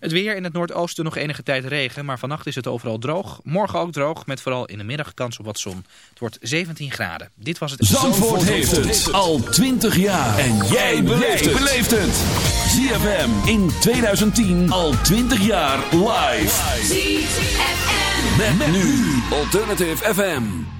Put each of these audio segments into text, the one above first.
Het weer in het noordoosten nog enige tijd regen, maar vannacht is het overal droog. Morgen ook droog, met vooral in de middag kans op wat zon. Het wordt 17 graden. Dit was het... Zandvoort, heeft het al 20 jaar. En jij beleeft het. ZFM in 2010 al 20 jaar live. ZFM. Met, met nu Alternative FM.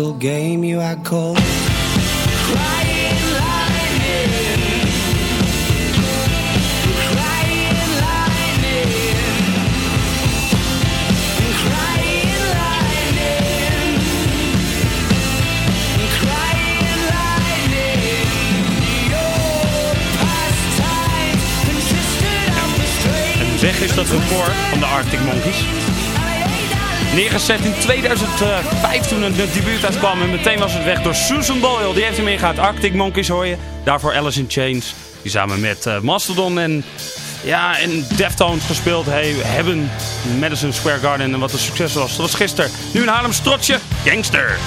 Game you had called. Weg is dat record van de Arctic Monkeys. Neergezet in 2005 toen het debuut uitkwam. En meteen was het weg door Susan Boyle. Die heeft hem ingehaald. Arctic Monkeys hoor je. Daarvoor Alice in Chains. Die samen met eh, Mastodon en, ja, en Deftones gespeeld hebben. Madison Square Garden. En wat een succes was. Dat was gisteren. Nu een Haarlem Strotje. Gangster.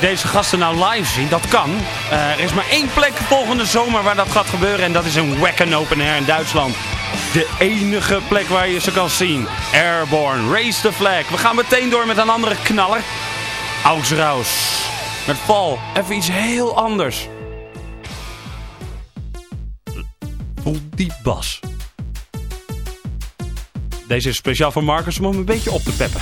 Deze gasten nou live zien? Dat kan. Eh, er is maar één plek volgende zomer waar dat gaat gebeuren. En dat is een Wacken Open Air in Duitsland. De enige plek waar je ze kan zien. Airborne, Raise the Flag. We gaan meteen door met een andere knaller. Ausraus. Met Paul. Even iets heel anders. Voel die bas. Deze is speciaal voor Marcus om hem een beetje op te peppen.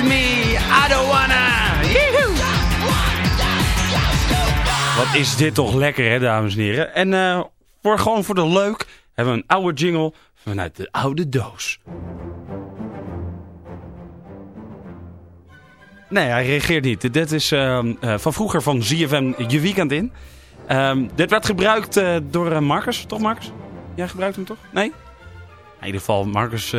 Me, I don't wanna. Wat is dit toch lekker, hè, dames en heren. En uh, voor, gewoon voor de leuk hebben we een oude jingle vanuit de oude doos. Nee, hij reageert niet. Dit is uh, uh, van vroeger van ZFM Je Weekend In. Um, dit werd gebruikt door Marcus, toch Marcus? Jij gebruikt hem toch? Nee? In ieder geval, Marcus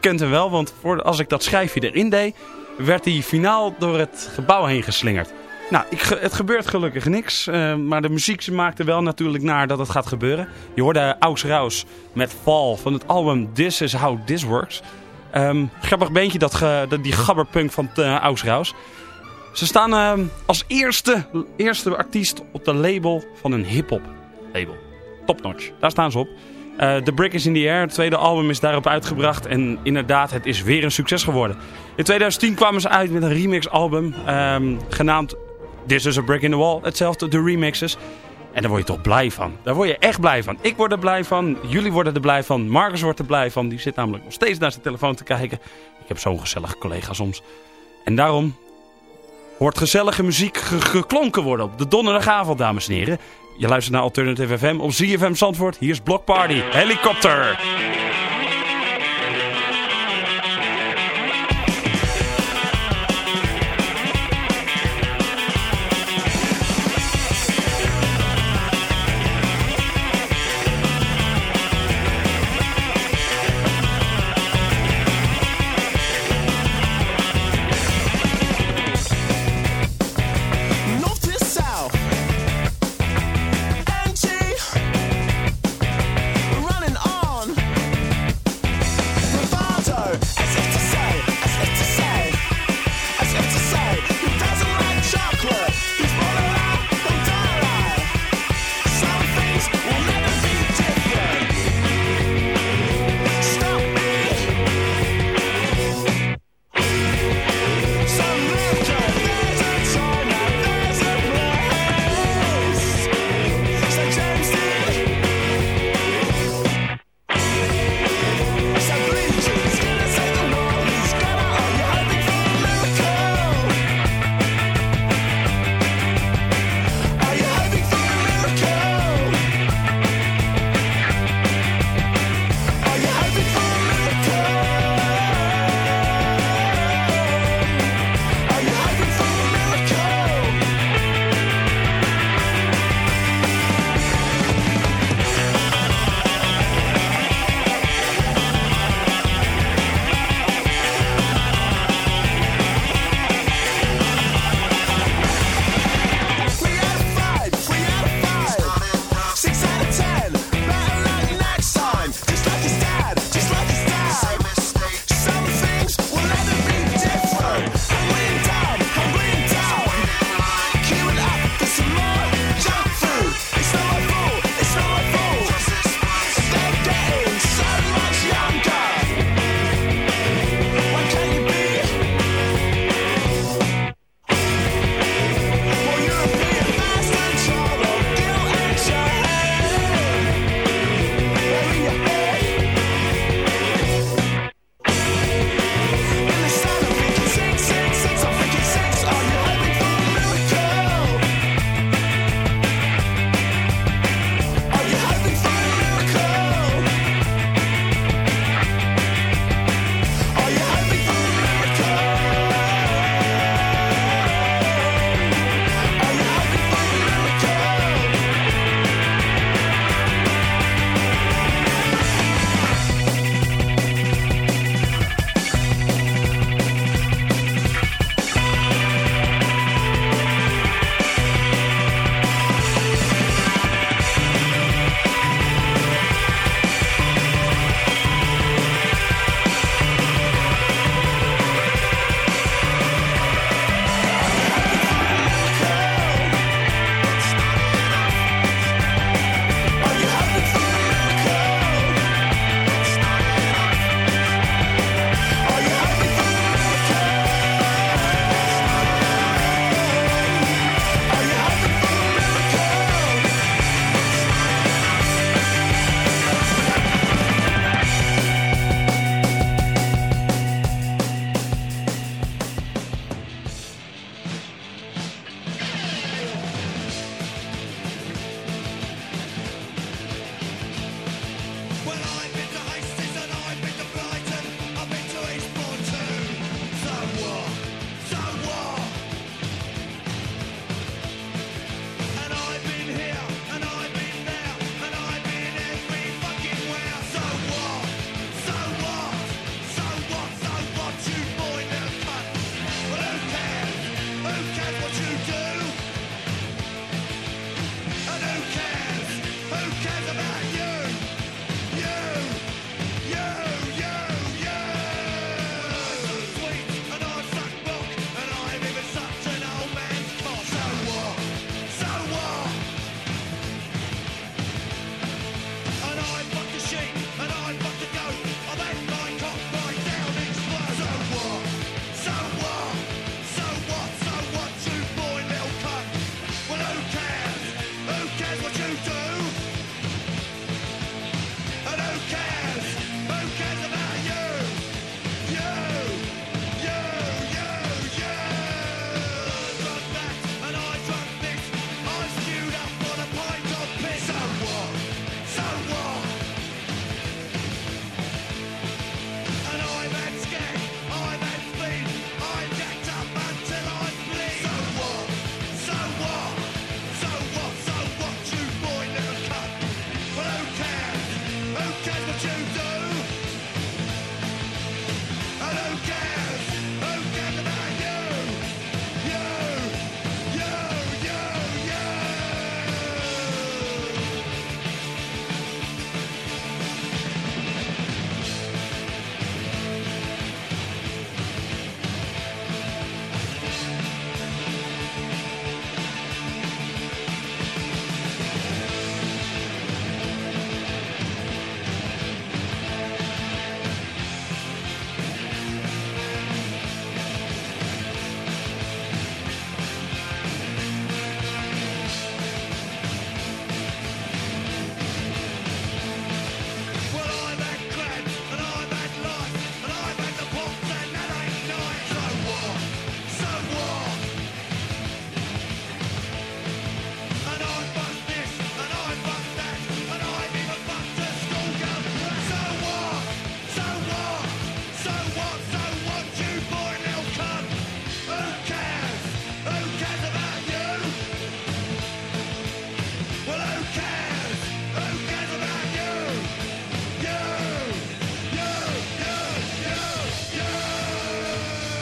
kent hem wel, want voor, als ik dat schijfje erin deed, werd hij finaal door het gebouw heen geslingerd. Nou, ik, het gebeurt gelukkig niks, uh, maar de muziek maakte wel natuurlijk naar dat het gaat gebeuren. Je hoorde Aux Raus met Fall van het album This Is How This Works. Um, grappig beentje, dat, die gabberpunk van uh, Raus. Ze staan uh, als eerste, eerste artiest op de label van een hip-hop label. Top notch, daar staan ze op. Uh, the Brick is in the Air, het tweede album is daarop uitgebracht. En inderdaad, het is weer een succes geworden. In 2010 kwamen ze uit met een remix album. Um, genaamd This is a Brick in the Wall. Hetzelfde, de remixes. En daar word je toch blij van. Daar word je echt blij van. Ik word er blij van. Jullie worden er blij van. Marcus wordt er blij van. Die zit namelijk nog steeds naar zijn telefoon te kijken. Ik heb zo'n gezellige collega soms. En daarom hoort gezellige muziek geklonken worden op de donderdagavond, dames en heren. Je luistert naar Alternative FM op ZFM Zandvoort. Hier is Block Party, Helikopter.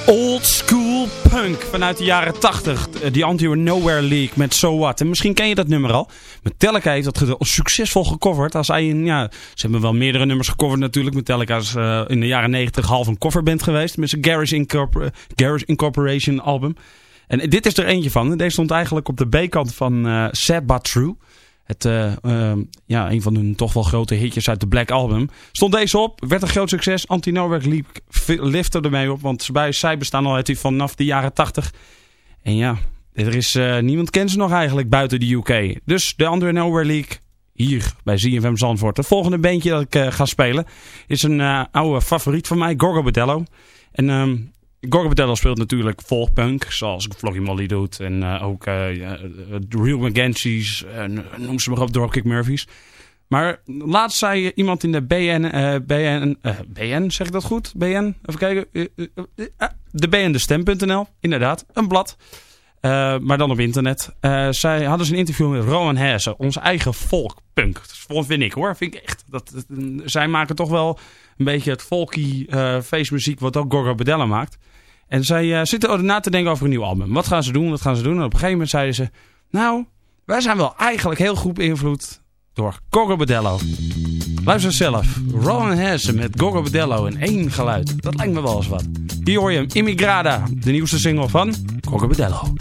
Old School Punk vanuit de jaren 80. Die Anti-Nowhere League met So What. En misschien ken je dat nummer al. Metallica heeft dat succesvol gecoverd. Als hij, ja, ze hebben wel meerdere nummers gecoverd natuurlijk. Metallica is uh, in de jaren 90 half een coverband geweest. Met zijn Garage, Incorpor Garage Incorporation album. En dit is er eentje van. Deze stond eigenlijk op de B-kant van Sad But True. Het, uh, uh, ja, een van hun toch wel grote hitjes uit de Black Album. Stond deze op, werd een groot succes. Anti-Norweg liep lifte ermee op, want zij bestaan al uit vanaf de jaren 80. En ja, er is uh, niemand kent ze nog eigenlijk buiten de UK. Dus de Under Nowhere League hier bij ZFM Zandvoort. Het volgende bandje dat ik ga spelen is een oude favoriet van mij, Gorgo Bedello. En um, Gorgo Bedello speelt natuurlijk folkpunk, zoals Floggy Molly doet. En uh, ook uh, uh, Real McGancy's, noem ze maar op, Dropkick Murphys. Maar laatst zei iemand in de BN, BN, BN, zeg ik dat goed? BN, even kijken. de BN de inderdaad, een blad. maar dan op internet. zij hadden ze een interview met Rowan Hesse, onze eigen folkpunk. Dat vind ik hoor, vind ik echt. Dat, zij maken toch wel een beetje het folky feestmuziek wat ook Gorgo Bedello maakt. En zij uh, zitten na te denken over een nieuw album. Wat gaan ze doen? Wat gaan ze doen? En op een gegeven moment zeiden ze... Nou, wij zijn wel eigenlijk heel goed beïnvloed door Goggo Bedello. Luister zelf. Rowan Hesse met Goggo Bedello in één geluid. Dat lijkt me wel eens wat. Hier hoor je hem. Immigrada. De nieuwste single van Goggo Bedello.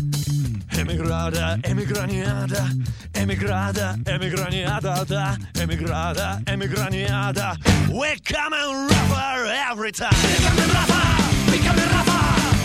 Emigrada, emigraniada, emigrada, emigraniada, da, emigrada, emigraniada. We come and rougher every time. We come and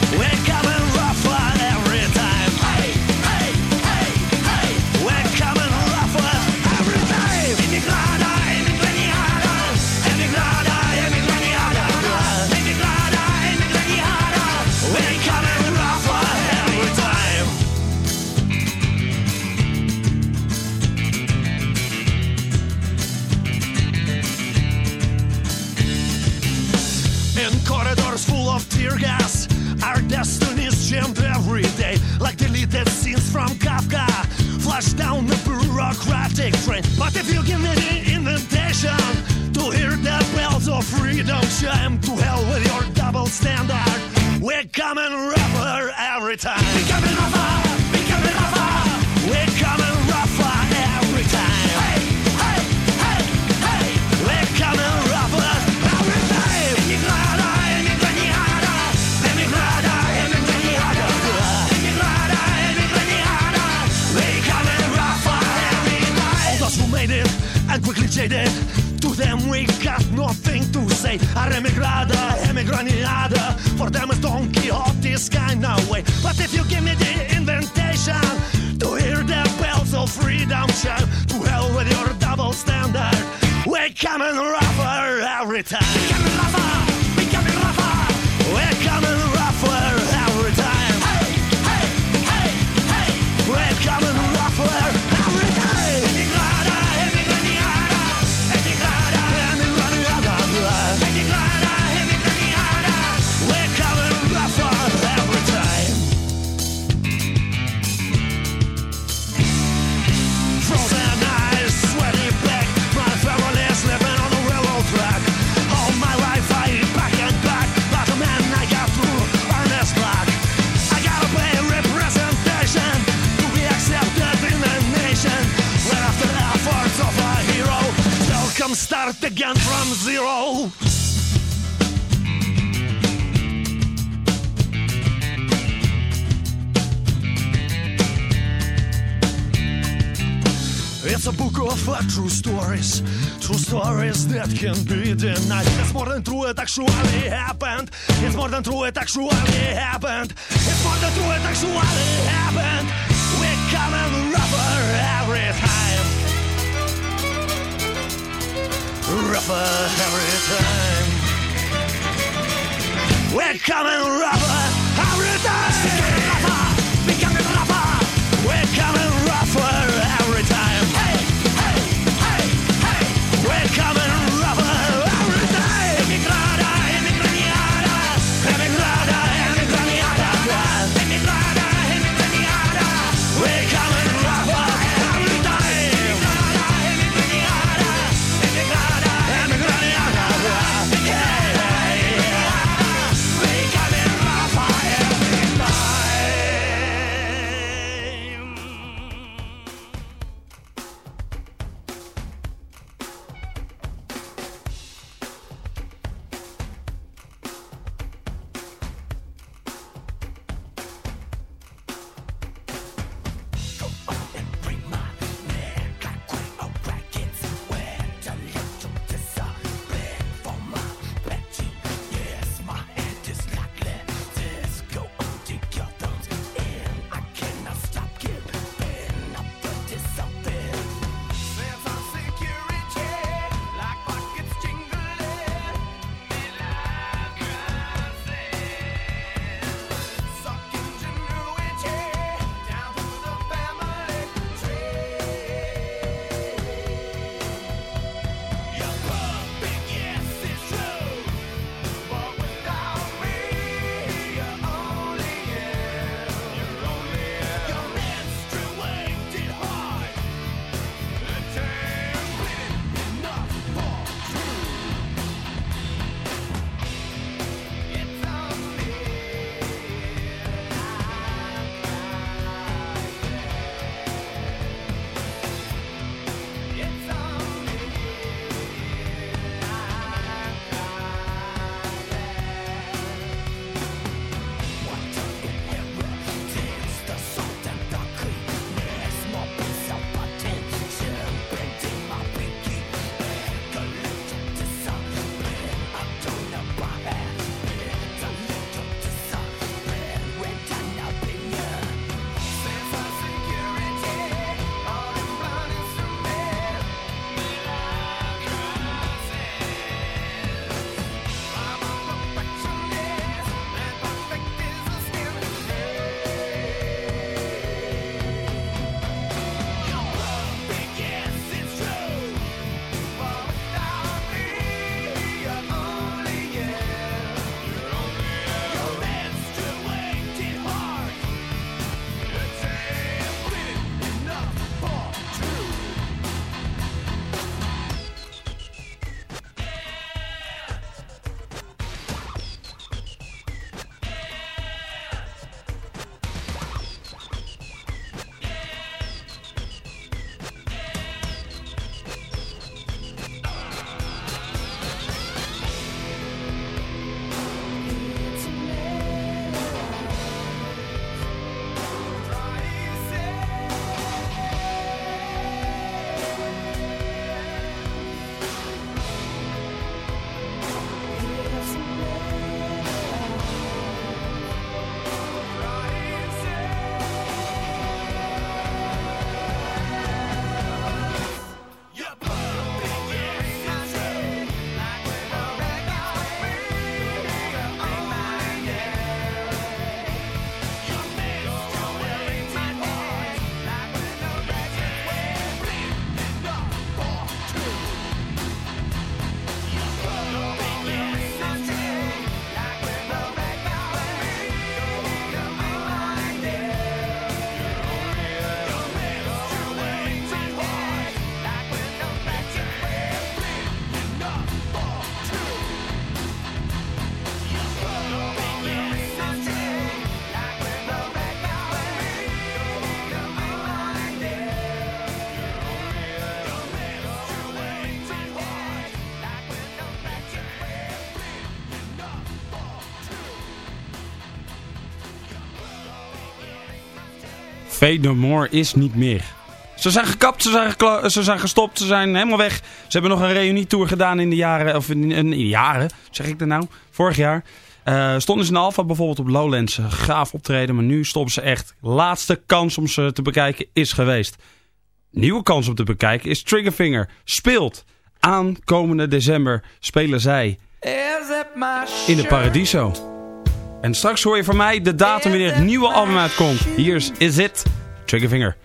uh, true stories, true stories that can be denied. It's more than true, it actually happened. It's more than true, it actually happened. It's more than true, it actually happened. We're coming rougher every time. Rougher every time. We're coming rougher every time. Fade No More is niet meer. Ze zijn gekapt, ze zijn, ze zijn gestopt, ze zijn helemaal weg. Ze hebben nog een reunietour gedaan in de jaren, of in, in de jaren, zeg ik dat nou, vorig jaar. Eh, stonden ze in Alpha bijvoorbeeld op Lowlands, eh, gaaf optreden, maar nu stoppen ze echt. Laatste kans om ze te bekijken is geweest. Nieuwe kans om te bekijken is Triggerfinger. Speelt aankomende december spelen zij in de Paradiso. En straks hoor je van mij de datum wanneer het nieuwe album uitkomt. Hier is It, Triggerfinger.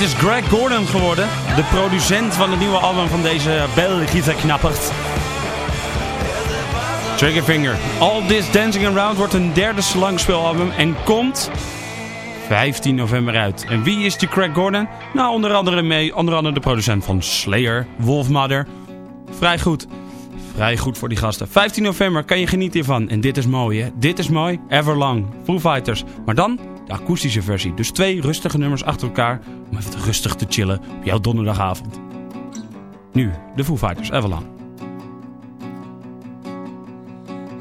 Het is Greg Gordon geworden, de producent van het nieuwe album van deze Belgische knappert. Triggerfinger. All This Dancing Around wordt een derde langspeelalbum en komt 15 november uit. En wie is die Greg Gordon? Nou, onder andere, mee, onder andere de producent van Slayer, Wolfmother. Vrij goed. Vrij goed voor die gasten. 15 november kan je genieten hiervan. En dit is mooi, hè? Dit is mooi. Everlong. Foo Fighters. Maar dan de akoestische versie. Dus twee rustige nummers achter elkaar om even rustig te chillen op jouw donderdagavond. Nu, de Foo Fighters, Everlong.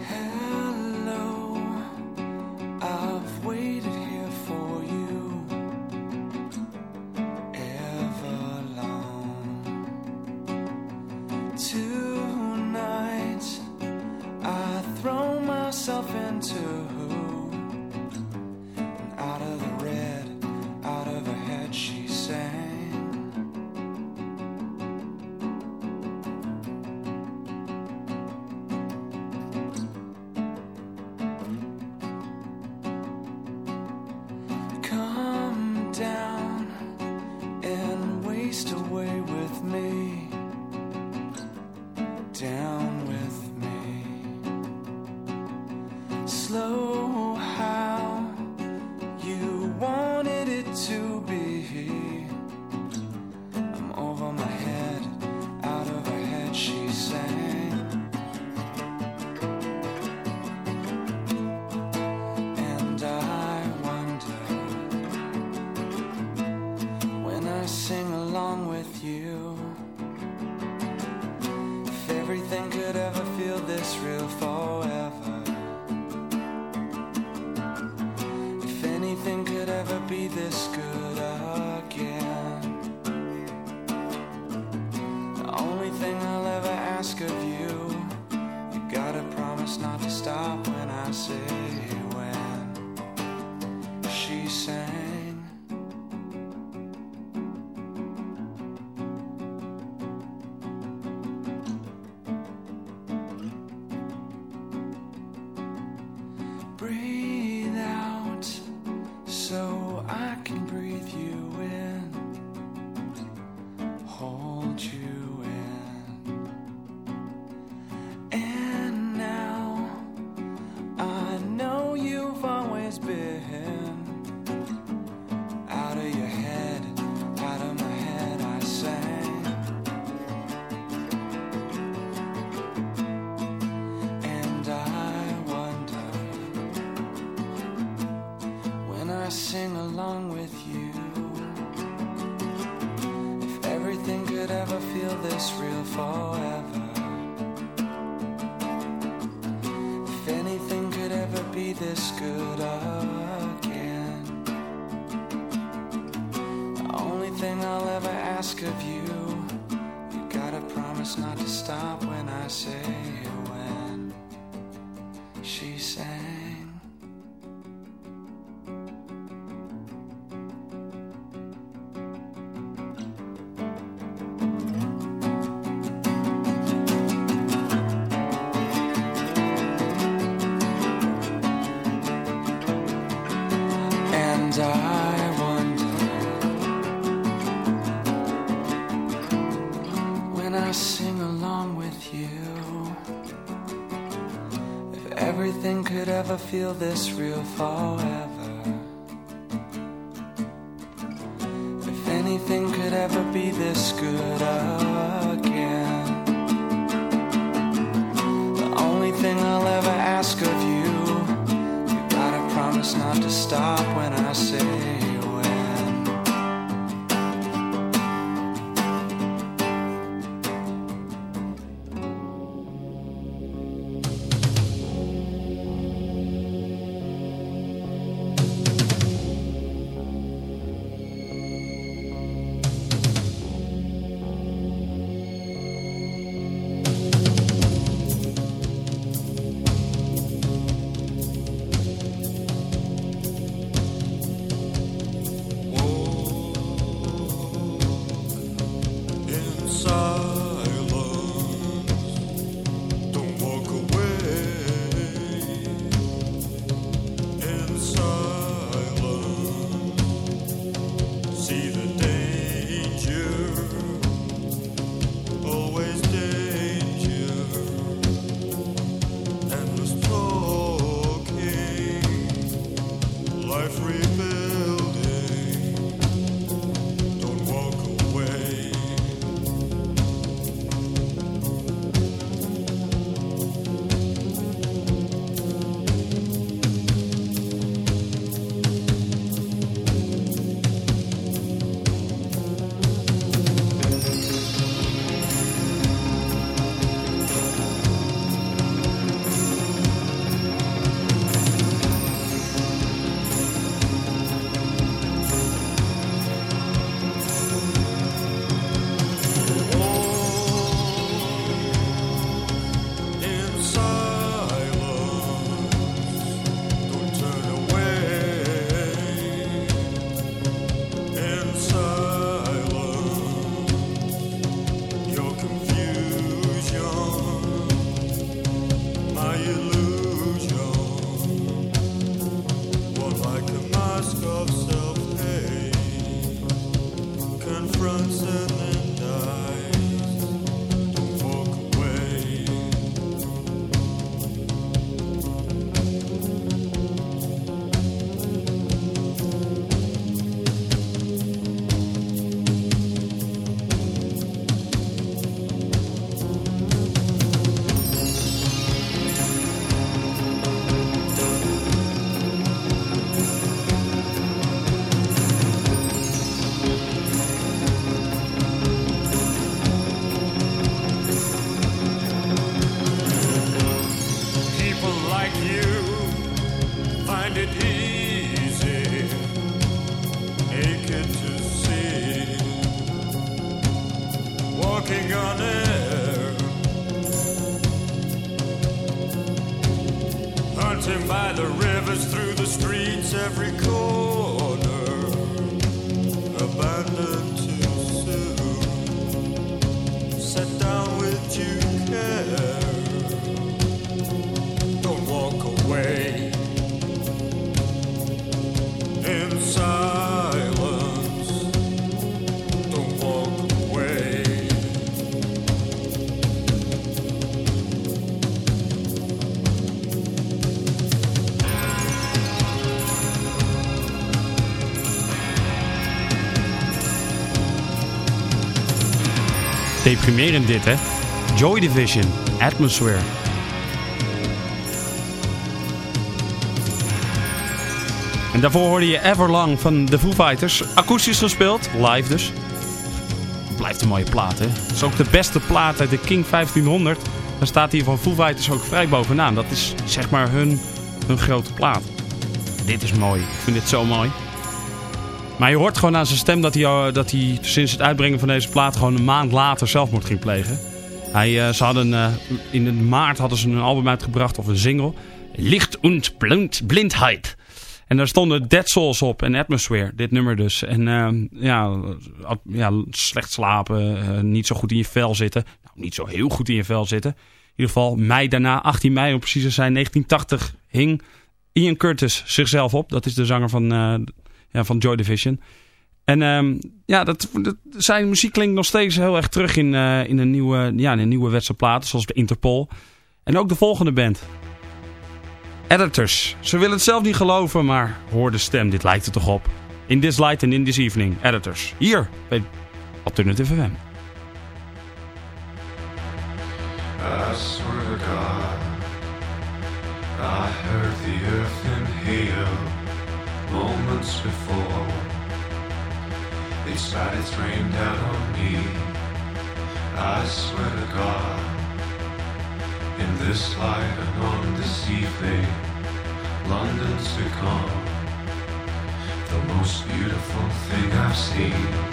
Hello, feel this real far If Deprimerend dit, hè? Joy Division, Atmosphere. En daarvoor hoorde je Everlong van de Foo Fighters. Akoestisch gespeeld, live dus. Blijft een mooie plaat, hè? Het is ook de beste plaat uit de King 1500. Dan staat hier van Foo Fighters ook vrij bovenaan. Dat is zeg maar hun, hun grote plaat. Dit is mooi. Ik vind dit zo mooi. Maar je hoort gewoon aan zijn stem dat hij, eh, dat hij sinds het uitbrengen van deze plaat gewoon een maand later zelfmoord ging plegen. Hij, eh, ze hadden, eh, in maart hadden ze een album uitgebracht of een single. Licht und blind, blindheid. En daar stonden Dead Souls op en Atmosphere, dit nummer dus. En ehm, ja, ja, slecht slapen, niet zo goed in je vel zitten. Nou, niet zo heel goed in je vel zitten. In ieder geval mei daarna, 18 mei om precies te zijn, 1980, hing Ian Curtis zichzelf op. Dat is de zanger van, ja, van Joy Division. En ehm, ja, dat, dat, zijn muziek klinkt nog steeds heel erg terug in, eh, in een nieuwe, ja, in een nieuwe wedstrijdplaat, zoals bij Interpol. En ook de volgende band. Editors. Ze willen het zelf niet geloven, maar hoor de stem, dit lijkt er toch op. In This Light and in This Evening, Editors. Hier, bij Alternative FM. I swear to God, I heard the earth inhale moments before it started to rain down on me. I swear to God, in this light and on this evening, London's become the most beautiful thing I've seen.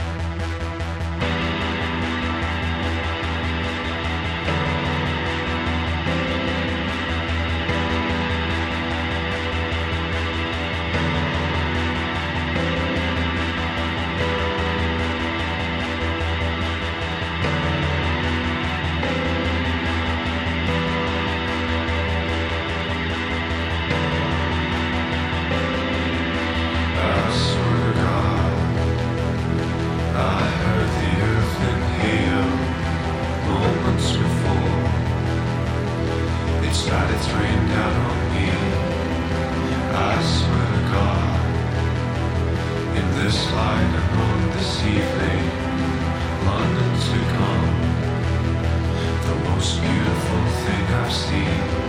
See.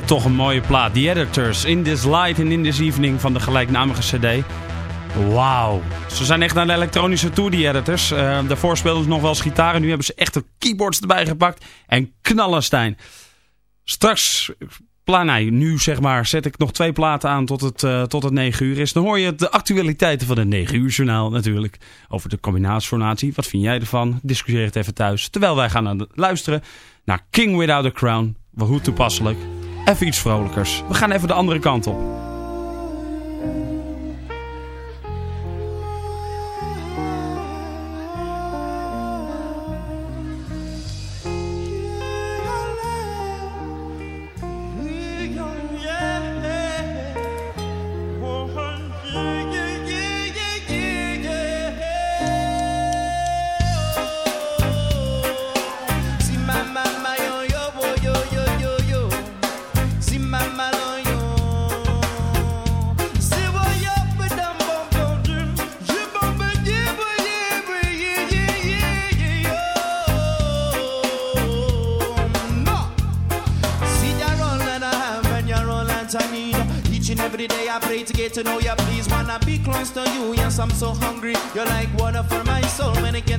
Dit toch een mooie plaat. The Editors, In This Light and In This Evening van de gelijknamige cd. Wauw. Ze zijn echt naar de elektronische tour, die editors. Uh, daarvoor speelden ze nog wel eens gitaar. En nu hebben ze echt de keyboards erbij gepakt. En knallen, Stijn. Straks, nee, nu zeg maar, zet ik nog twee platen aan tot het, uh, tot het 9 uur is. Dan hoor je de actualiteiten van het 9 uur journaal natuurlijk. Over de combinatieformatie. Wat vind jij ervan? Discussieer het even thuis. Terwijl wij gaan luisteren naar King Without a Crown. Hoe toepasselijk. Even iets vrolijkers. We gaan even de andere kant op.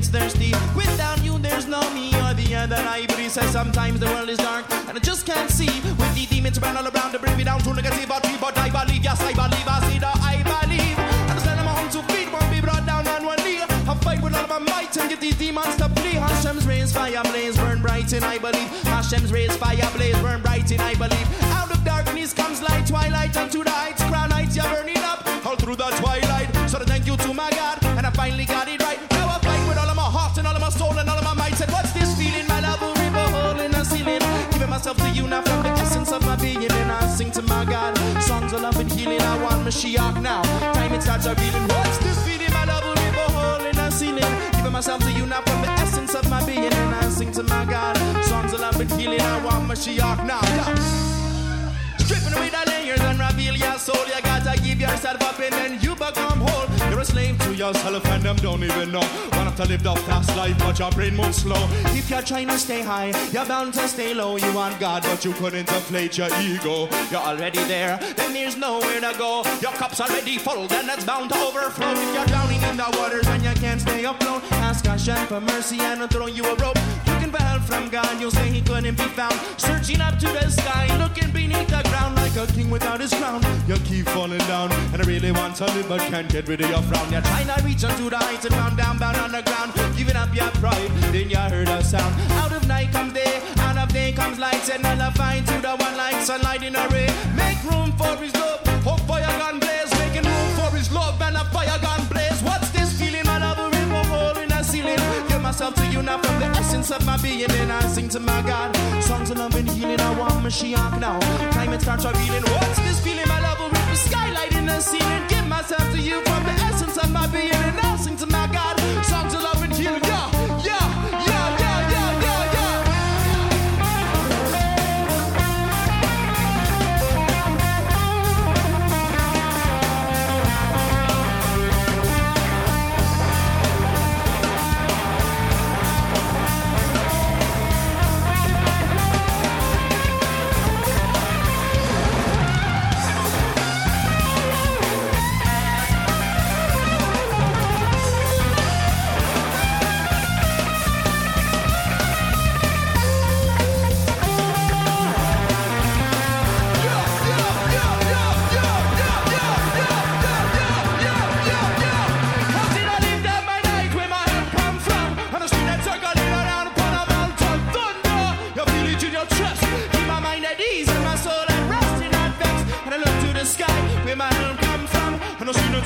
gets thirsty. Without you, there's no me or the other I. He says sometimes the world is dark and I just can't see. With the demons around all around to bring me down to negativity. But I believe, yes, I believe, I see that I believe. I'm standing my home to feet, won't be brought down on one knee. I fight with all my might and get these demons to flee. Hashem's rays, fire blaze, burn bright and I believe. Hashem's rays, fire blaze, burn bright and I believe. Out of darkness comes light, twilight unto the heights. Crown heights, you're burning up all through the twilight. So thank you to my God, and I finally got it Starts revealing. What's this feeling? My love will hole in the ceiling. Giving myself to you now from the essence of my being, and I sing to my God. Songs love and healing. I want my Mashiach now. Yeah. Stripping away the layers and reveal your soul. You gotta give yourself up and then you become whole. Yourself and them don't even know. Want to live the fast life, but your brain moves slow. If you're trying to stay high, you're bound to stay low. You want God, but you couldn't inflate your ego. You're already there, then there's nowhere to go. Your cup's already full, then it's bound to overflow. If you're drowning in the waters and you can't stay afloat, ask Hashem for mercy and I'll throw you a rope. Looking for help from God, you'll say he couldn't be found. Searching up to the sky, looking ground like a king without his crown. You keep falling down, and I really want to live, but can't get rid of your frown. You're trying to reach onto the heights and round down, bound on the ground. Giving up your pride, then you heard a sound. Out of night comes day, out of day comes light, and I'll find to the one light, sunlight in a ray. Make room for his love, hope fire gun blaze, myself to you now from the essence of my being, and I sing to my God. Songs of love and healing, I want Mashiach now. Time it starts revealing. What's this feeling? My love will rip the skylight in the ceiling. Give myself to you from the essence of my being, and I sing to my God.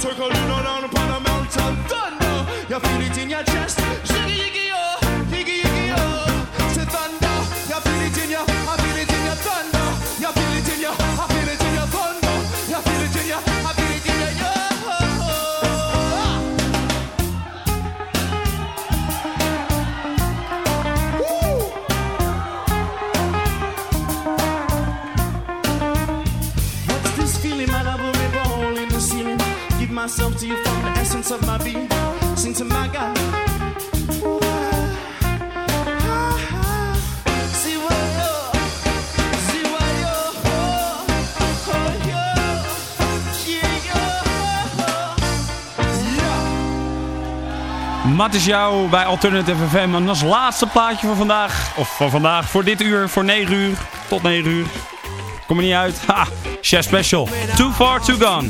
And I see Mat is jou bij Alternative FM. En als laatste plaatje voor vandaag. Of van vandaag, voor dit uur, voor 9 uur. Tot 9 uur. Kom er niet uit. Ha! Chef Special. Too far, too gone.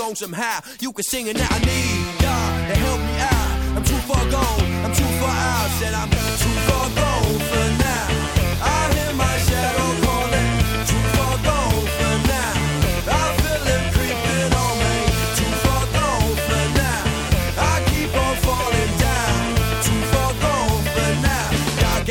song somehow. You can sing it now. I need y'all to help me out. I'm too far gone. I'm too far out. Said I'm too far gone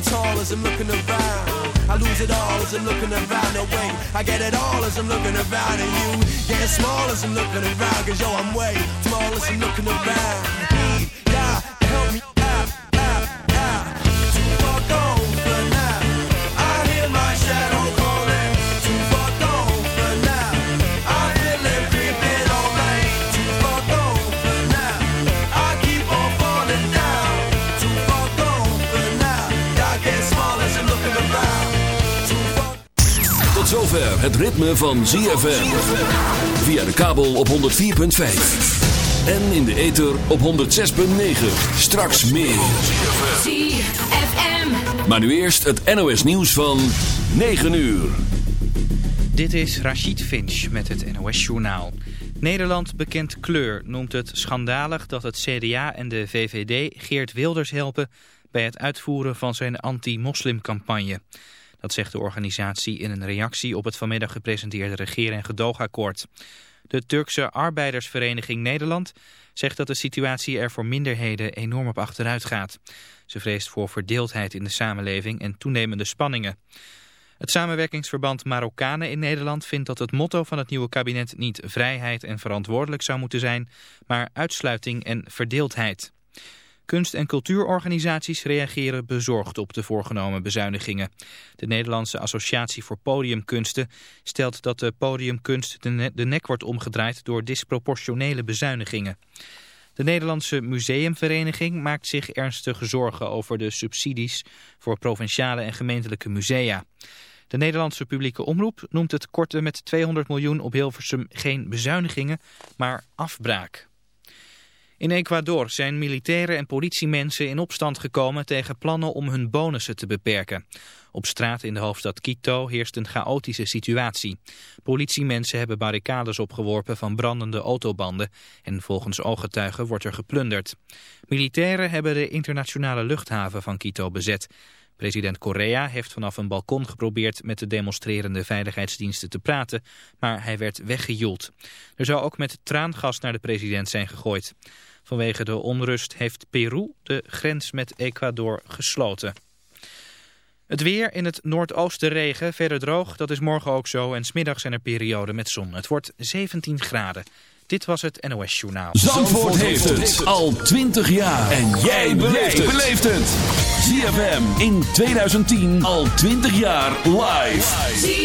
getting tall as I'm looking around. I lose it all as I'm looking around. No way, I get it all as I'm looking around. And you getting small as I'm looking around. Cause yo, I'm way small as I'm looking around. Zover het ritme van ZFM. Via de kabel op 104.5. En in de ether op 106.9. Straks meer. ZFM. Maar nu eerst het NOS nieuws van 9 uur. Dit is Rachid Finch met het NOS-journaal. Nederland Bekend Kleur noemt het schandalig dat het CDA en de VVD Geert Wilders helpen bij het uitvoeren van zijn anti-moslimcampagne. Dat zegt de organisatie in een reactie op het vanmiddag gepresenteerde regeer- en gedoogakkoord. De Turkse Arbeidersvereniging Nederland zegt dat de situatie er voor minderheden enorm op achteruit gaat. Ze vreest voor verdeeldheid in de samenleving en toenemende spanningen. Het samenwerkingsverband Marokkanen in Nederland vindt dat het motto van het nieuwe kabinet niet vrijheid en verantwoordelijk zou moeten zijn, maar uitsluiting en verdeeldheid. Kunst- en cultuurorganisaties reageren bezorgd op de voorgenomen bezuinigingen. De Nederlandse Associatie voor Podiumkunsten stelt dat de podiumkunst de, ne- de nek wordt omgedraaid door disproportionele bezuinigingen. De Nederlandse Museumvereniging maakt zich ernstige zorgen over de subsidies voor provinciale en gemeentelijke musea. De Nederlandse publieke omroep noemt het korten met 200 miljoen op Hilversum geen bezuinigingen, maar afbraak. In Ecuador zijn militairen en politiemensen in opstand gekomen tegen plannen om hun bonussen te beperken. Op straat in de hoofdstad Quito heerst een chaotische situatie. Politiemensen hebben barricades opgeworpen van brandende autobanden en volgens ooggetuigen wordt er geplunderd. Militairen hebben de internationale luchthaven van Quito bezet. President Correa heeft vanaf een balkon geprobeerd met de demonstrerende veiligheidsdiensten te praten, maar hij werd weggejoeld. Er zou ook met traangas naar de president zijn gegooid. Vanwege de onrust heeft Peru de grens met Ecuador gesloten. Het weer in het noordoosten regen, verder droog, dat is morgen ook zo. En smiddag zijn er perioden met zon. Het wordt 17 graden. Dit was het NOS Journaal. Zandvoort, heeft het al 20 jaar. En jij beleeft het. ZFM in 2010 al 20 jaar live.